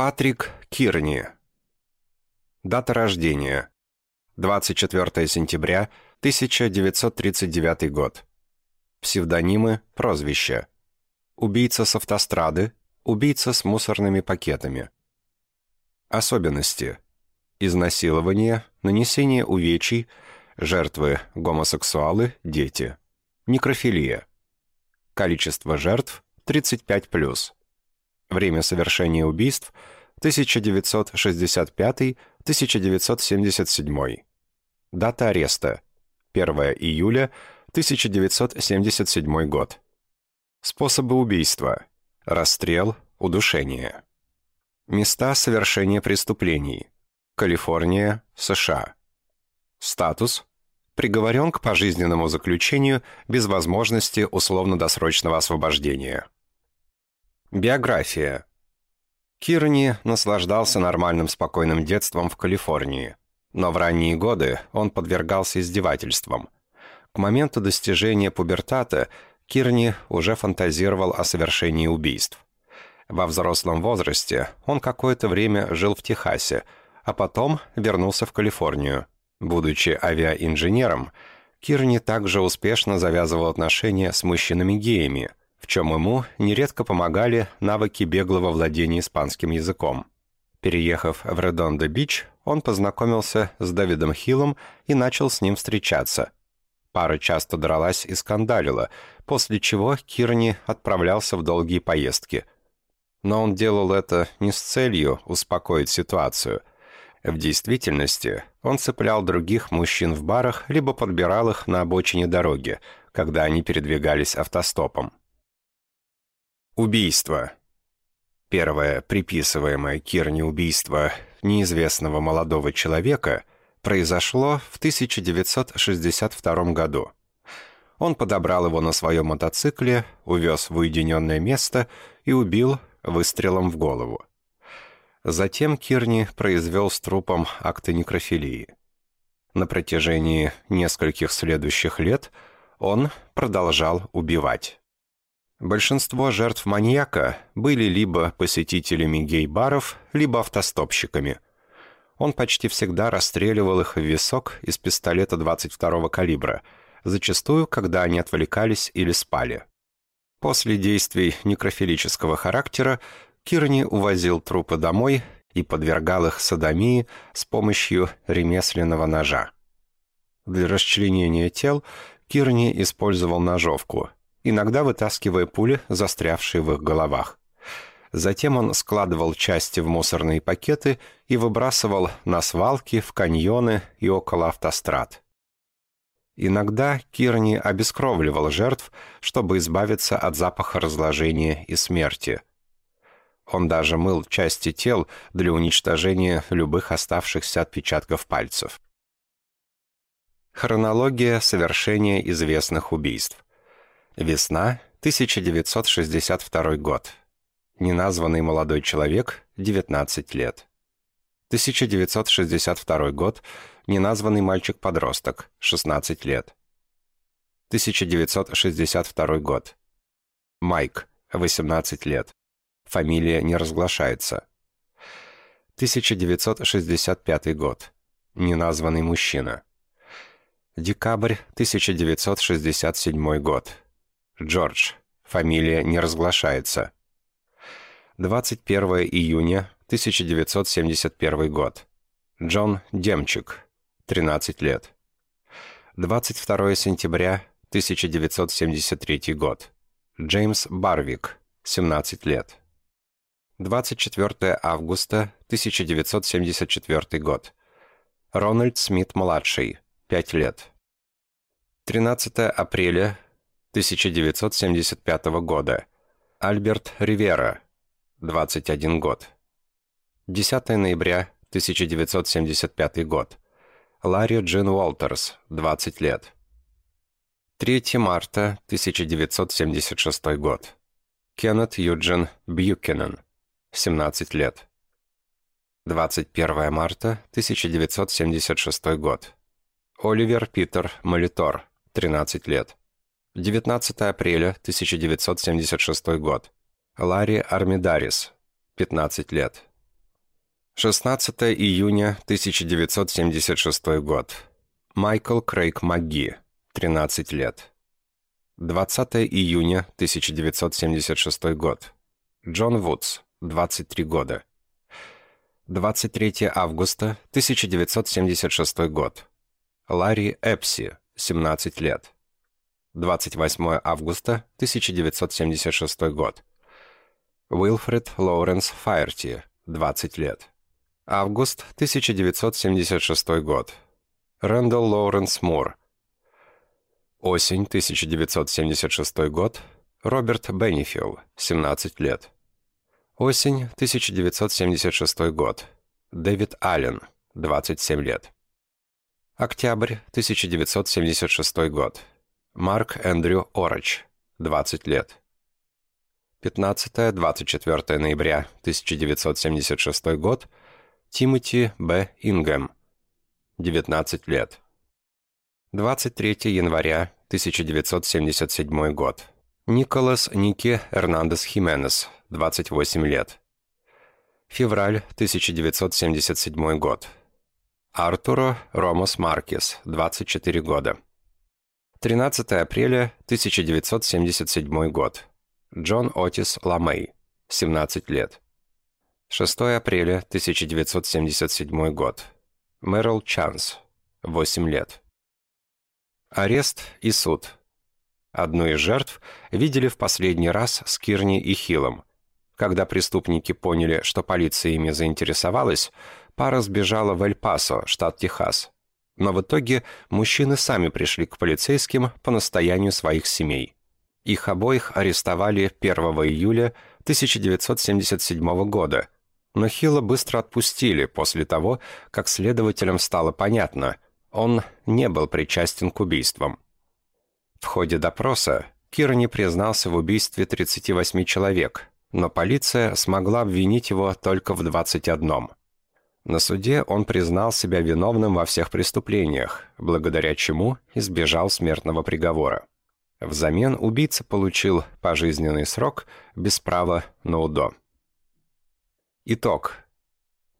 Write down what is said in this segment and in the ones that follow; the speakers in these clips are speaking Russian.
Патрик Кирни. Дата рождения. 24 сентября 1939 год. Псевдонимы, прозвища. Убийца с автострады, убийца с мусорными пакетами. Особенности. Изнасилование, нанесение увечий, жертвы гомосексуалы, дети. Некрофилия. Количество жертв 35+. Время совершения убийств 1965-1977. Дата ареста 1 июля 1977 год. Способы убийства. Расстрел, удушение. Места совершения преступлений. Калифорния, США. Статус. Приговорен к пожизненному заключению без возможности условно-досрочного освобождения. Биография. Кирни наслаждался нормальным спокойным детством в Калифорнии, но в ранние годы он подвергался издевательствам. К моменту достижения пубертата Кирни уже фантазировал о совершении убийств. Во взрослом возрасте он какое-то время жил в Техасе, а потом вернулся в Калифорнию. Будучи авиаинженером, Кирни также успешно завязывал отношения с мужчинами-геями – в чем ему нередко помогали навыки беглого владения испанским языком. Переехав в Редондо-Бич, он познакомился с Дэвидом Хиллом и начал с ним встречаться. Пара часто дралась и скандалила, после чего Кирни отправлялся в долгие поездки. Но он делал это не с целью успокоить ситуацию. В действительности он цеплял других мужчин в барах, либо подбирал их на обочине дороги, когда они передвигались автостопом. Убийство. Первое приписываемое Кирне убийство неизвестного молодого человека произошло в 1962 году. Он подобрал его на своем мотоцикле, увез в уединенное место и убил выстрелом в голову. Затем Кирни произвел с трупом акты некрофилии. На протяжении нескольких следующих лет он продолжал убивать. Большинство жертв маньяка были либо посетителями гей-баров, либо автостопщиками. Он почти всегда расстреливал их в висок из пистолета 22-го калибра, зачастую, когда они отвлекались или спали. После действий некрофилического характера Кирни увозил трупы домой и подвергал их садомии с помощью ремесленного ножа. Для расчленения тел Кирни использовал ножовку – иногда вытаскивая пули, застрявшие в их головах. Затем он складывал части в мусорные пакеты и выбрасывал на свалки, в каньоны и около автострад. Иногда Кирни обескровливал жертв, чтобы избавиться от запаха разложения и смерти. Он даже мыл части тел для уничтожения любых оставшихся отпечатков пальцев. Хронология совершения известных убийств. Весна, 1962 год. Неназванный молодой человек, 19 лет. 1962 год. Неназванный мальчик-подросток, 16 лет. 1962 год. Майк, 18 лет. Фамилия не разглашается. 1965 год. Неназванный мужчина. Декабрь 1967 год. Джордж. Фамилия не разглашается. 21 июня 1971 год. Джон Демчик. 13 лет. 22 сентября 1973 год. Джеймс Барвик. 17 лет. 24 августа 1974 год. Рональд Смит-младший. 5 лет. 13 апреля 1975 года. Альберт Ривера, 21 год. 10 ноября 1975 год. Ларри Джин Уолтерс, 20 лет. 3 марта 1976 год. Кеннет Юджин Бьюкенен, 17 лет. 21 марта 1976 год. Оливер Питер Молитор, 13 лет. 19 апреля 1976 год. Ларри Армидарис, 15 лет. 16 июня 1976 год. Майкл Крейг МакГи, 13 лет. 20 июня 1976 год. Джон Вудс, 23 года. 23 августа 1976 год. Ларри Эпси, 17 лет. 28 августа 1976 год. Уилфред Лоуренс Файерти, 20 лет. Август 1976 год. Рэндалл Лоуренс Мур. Осень 1976 год. Роберт Беннифилл, 17 лет. Осень 1976 год. Дэвид Аллен, 27 лет. Октябрь 1976 год. Марк Эндрю Ороч, 20 лет. 15-24 ноября 1976 год. Тимоти Б. Ингем, 19 лет. 23 января 1977 год. Николас Ники Эрнандес Хименес, 28 лет. Февраль 1977 год. Артуро Ромос Маркес, 24 года. 13 апреля 1977 год. Джон Отис Ламей, 17 лет. 6 апреля 1977 год. Мэрил Чанс, 8 лет. Арест и суд. Одну из жертв видели в последний раз с Кирни и Хиллом. Когда преступники поняли, что полиция ими заинтересовалась, пара сбежала в Эль-Пасо, штат Техас. Но в итоге мужчины сами пришли к полицейским по настоянию своих семей. Их обоих арестовали 1 июля 1977 года, но Хилла быстро отпустили после того, как следователям стало понятно, он не был причастен к убийствам. В ходе допроса Кир не признался в убийстве 38 человек, но полиция смогла обвинить его только в 21. На суде он признал себя виновным во всех преступлениях, благодаря чему избежал смертного приговора. Взамен убийца получил пожизненный срок без права на УДО. Итог.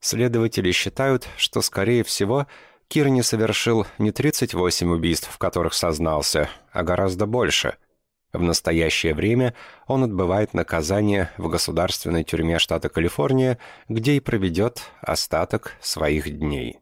Следователи считают, что, скорее всего, Кирни совершил не 38 убийств, в которых сознался, а гораздо больше. В настоящее время он отбывает наказание в государственной тюрьме штата Калифорния, где и проведет остаток своих дней.